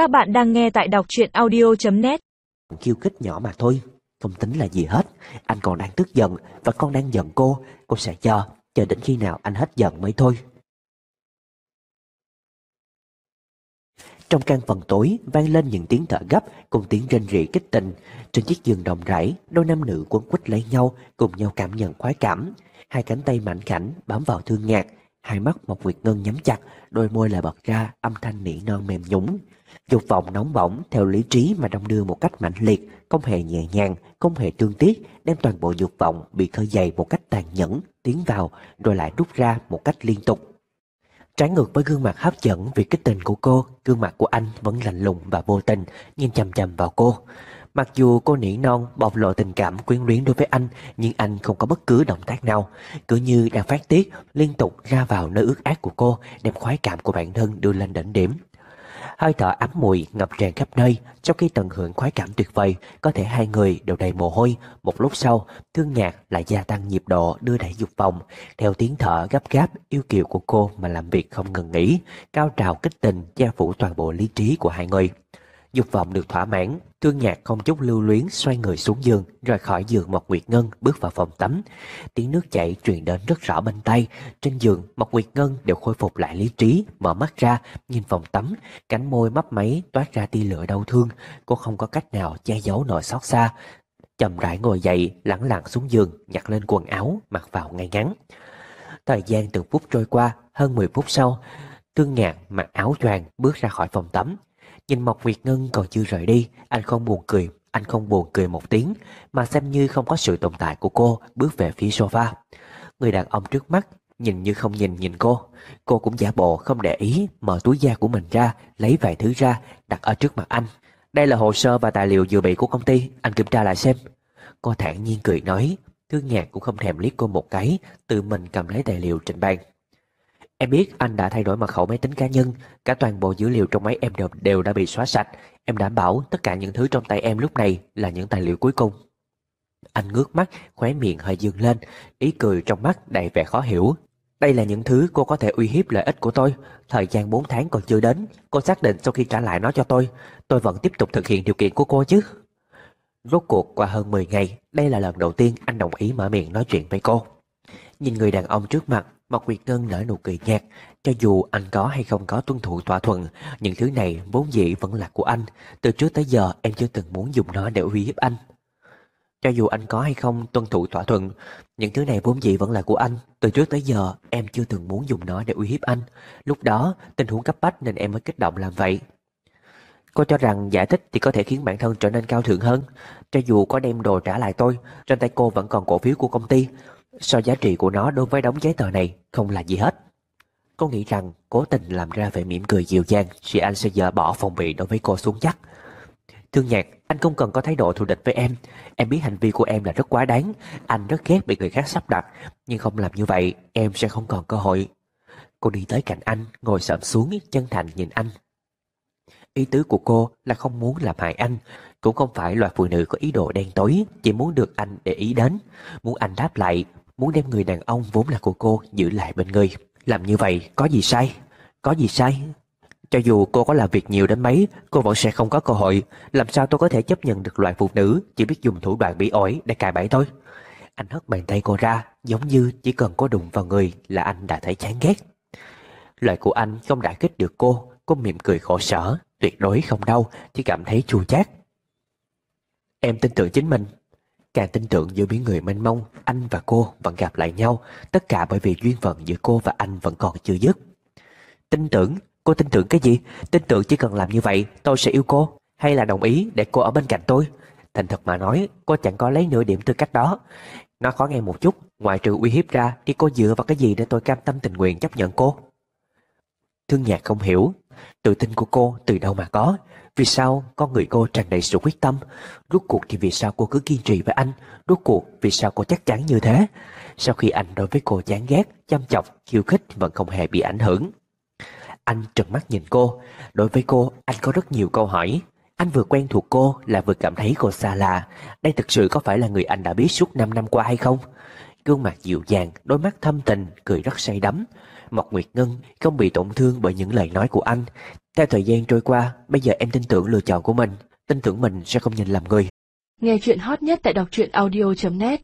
Các bạn đang nghe tại đọc truyện audio.net Chiêu kích nhỏ mà thôi Không tính là gì hết Anh còn đang tức giận Và con đang giận cô Cô sẽ chờ Chờ đến khi nào anh hết giận mới thôi Trong căn phòng tối vang lên những tiếng thở gấp cùng tiếng rên rỉ kích tình. Trên chiếc giường đồng rãi, đôi nam nữ quấn quýt lấy nhau, cùng nhau cảm nhận khoái cảm. Hai cánh tay mảnh khảnh bám vào thương ngạc, hai mắt một Nguyệt Ngân nhắm chặt, đôi môi lại bật ra âm thanh nỉ non mềm nhũng. Dục vọng nóng bỏng theo lý trí mà đông đưa một cách mạnh liệt, không hề nhẹ nhàng, không hề tương tiếc, đem toàn bộ dục vọng bị khơi dày một cách tàn nhẫn, tiến vào rồi lại rút ra một cách liên tục. Trái ngược với gương mặt hấp dẫn vì kích tình của cô, gương mặt của anh vẫn lạnh lùng và vô tình, nhìn chầm chầm vào cô. Mặc dù cô nỉ non bộc lộ tình cảm quyến luyến đối với anh, nhưng anh không có bất cứ động tác nào, cứ như đang phát tiết, liên tục ra vào nơi ướt át của cô, đem khoái cảm của bản thân đưa lên đỉnh điểm. Hơi thở ấm mùi ngập tràn khắp nơi, trong khi tận hưởng khoái cảm tuyệt vời, có thể hai người đều đầy mồ hôi. Một lúc sau, thương nhạc lại gia tăng nhịp độ đưa đẩy dục vọng, theo tiếng thở gấp gáp yêu kiều của cô mà làm việc không ngừng nghỉ, cao trào kích tình che phủ toàn bộ lý trí của hai người. Dục vọng được thỏa mãn, Thương Nhạc không chút lưu luyến xoay người xuống giường, rời khỏi giường Mộc Nguyệt Ngân bước vào phòng tắm. Tiếng nước chảy truyền đến rất rõ bên tay. Trên giường, Mộc Nguyệt Ngân đều khôi phục lại lý trí, mở mắt ra, nhìn phòng tắm, cánh môi mấp máy toát ra tia lửa đau thương. Cô không có cách nào che giấu nỗi xót xa. Chậm rãi ngồi dậy, lẳng lặng xuống giường, nhặt lên quần áo, mặc vào ngay ngắn. Thời gian từng phút trôi qua, hơn 10 phút sau, Thương Nhạc mặc áo choàng bước ra khỏi phòng tắm, Nhìn Mộc Việt Ngân còn chưa rời đi, anh không buồn cười, anh không buồn cười một tiếng, mà xem như không có sự tồn tại của cô bước về phía sofa. Người đàn ông trước mắt nhìn như không nhìn nhìn cô. Cô cũng giả bộ không để ý, mở túi da của mình ra, lấy vài thứ ra, đặt ở trước mặt anh. Đây là hồ sơ và tài liệu dự bị của công ty, anh kiểm tra lại xem. Cô thản nhiên cười nói, Thương Nhạc cũng không thèm liếc cô một cái, tự mình cầm lấy tài liệu trên bàn. Em biết anh đã thay đổi mật khẩu máy tính cá nhân, cả toàn bộ dữ liệu trong máy em đều, đều đã bị xóa sạch. Em đảm bảo tất cả những thứ trong tay em lúc này là những tài liệu cuối cùng. Anh ngước mắt, khóe miệng hơi dương lên, ý cười trong mắt đầy vẻ khó hiểu. Đây là những thứ cô có thể uy hiếp lợi ích của tôi. Thời gian 4 tháng còn chưa đến, cô xác định sau khi trả lại nó cho tôi, tôi vẫn tiếp tục thực hiện điều kiện của cô chứ. Rốt cuộc qua hơn 10 ngày, đây là lần đầu tiên anh đồng ý mở miệng nói chuyện với cô. Nhìn người đàn ông trước mặt, Mộc Nguyệt Ngân nở nụ cười nhạt, cho dù anh có hay không có tuân thủ thỏa thuận, những thứ này vốn dĩ vẫn là của anh, từ trước tới giờ em chưa từng muốn dùng nó để uy hiếp anh. Cho dù anh có hay không tuân thủ thỏa thuận, những thứ này vốn dĩ vẫn là của anh, từ trước tới giờ em chưa từng muốn dùng nó để uy hiếp anh. Lúc đó, tình huống cấp bách nên em mới kích động làm vậy. Cô cho rằng giải thích thì có thể khiến bản thân trở nên cao thượng hơn. Cho dù có đem đồ trả lại tôi, trên tay cô vẫn còn cổ phiếu của công ty, So giá trị của nó đối với đống giấy tờ này không là gì hết. Cô nghĩ rằng cố tình làm ra vẻ mỉm cười dịu dàng thì anh sẽ dỡ bỏ phòng bị đối với cô xuống chắc. Thương nhạc, anh không cần có thái độ thù địch với em. Em biết hành vi của em là rất quá đáng. Anh rất ghét bị người khác sắp đặt. Nhưng không làm như vậy, em sẽ không còn cơ hội. Cô đi tới cạnh anh, ngồi sợm xuống, chân thành nhìn anh. Ý tứ của cô là không muốn làm hại anh, cũng không phải loại phụ nữ có ý đồ đen tối, chỉ muốn được anh để ý đến, muốn anh đáp lại, muốn đem người đàn ông vốn là của cô giữ lại bên người. Làm như vậy có gì sai? Có gì sai? Cho dù cô có làm việc nhiều đến mấy, cô vẫn sẽ không có cơ hội. Làm sao tôi có thể chấp nhận được loại phụ nữ chỉ biết dùng thủ đoạn bị ổi để cài bẫy tôi? Anh hất bàn tay cô ra, giống như chỉ cần có đụng vào người là anh đã thấy chán ghét. Lời của anh không đã kích được cô, cô mỉm cười khổ sở, tuyệt đối không đau, chỉ cảm thấy chua chát. Em tin tưởng chính mình, Càng tin tưởng giữa biển người mênh mông, anh và cô vẫn gặp lại nhau, tất cả bởi vì duyên phận giữa cô và anh vẫn còn chưa dứt. Tin tưởng? Cô tin tưởng cái gì? Tin tưởng chỉ cần làm như vậy, tôi sẽ yêu cô, hay là đồng ý để cô ở bên cạnh tôi? Thành thật mà nói, cô chẳng có lấy nửa điểm tư cách đó. Nó khó nghe một chút, ngoài trừ uy hiếp ra, thì cô dựa vào cái gì để tôi cam tâm tình nguyện chấp nhận cô? Thương nhạc không hiểu, tự tin của cô từ đâu mà có, vì sao con người cô tràn đầy sự quyết tâm? Rốt cuộc thì vì sao cô cứ kiên trì với anh? Rốt cuộc vì sao cô chắc chắn như thế? Sau khi anh đối với cô chán ghét, chăm chọc, khiêu khích vẫn không hề bị ảnh hưởng. Anh trợn mắt nhìn cô. Đối với cô, anh có rất nhiều câu hỏi. Anh vừa quen thuộc cô là vừa cảm thấy cô xa lạ. Đây thực sự có phải là người anh đã biết suốt 5 năm qua hay không? Gương mặt dịu dàng, đôi mắt thâm tình, cười rất say đắm. Mộc Nguyệt Ngân không bị tổn thương bởi những lời nói của anh. Theo thời gian trôi qua, bây giờ em tin tưởng lựa chọn của mình, tin tưởng mình sẽ không nhìn lầm người. Nghe chuyện hot nhất tại đọc truyện audio.net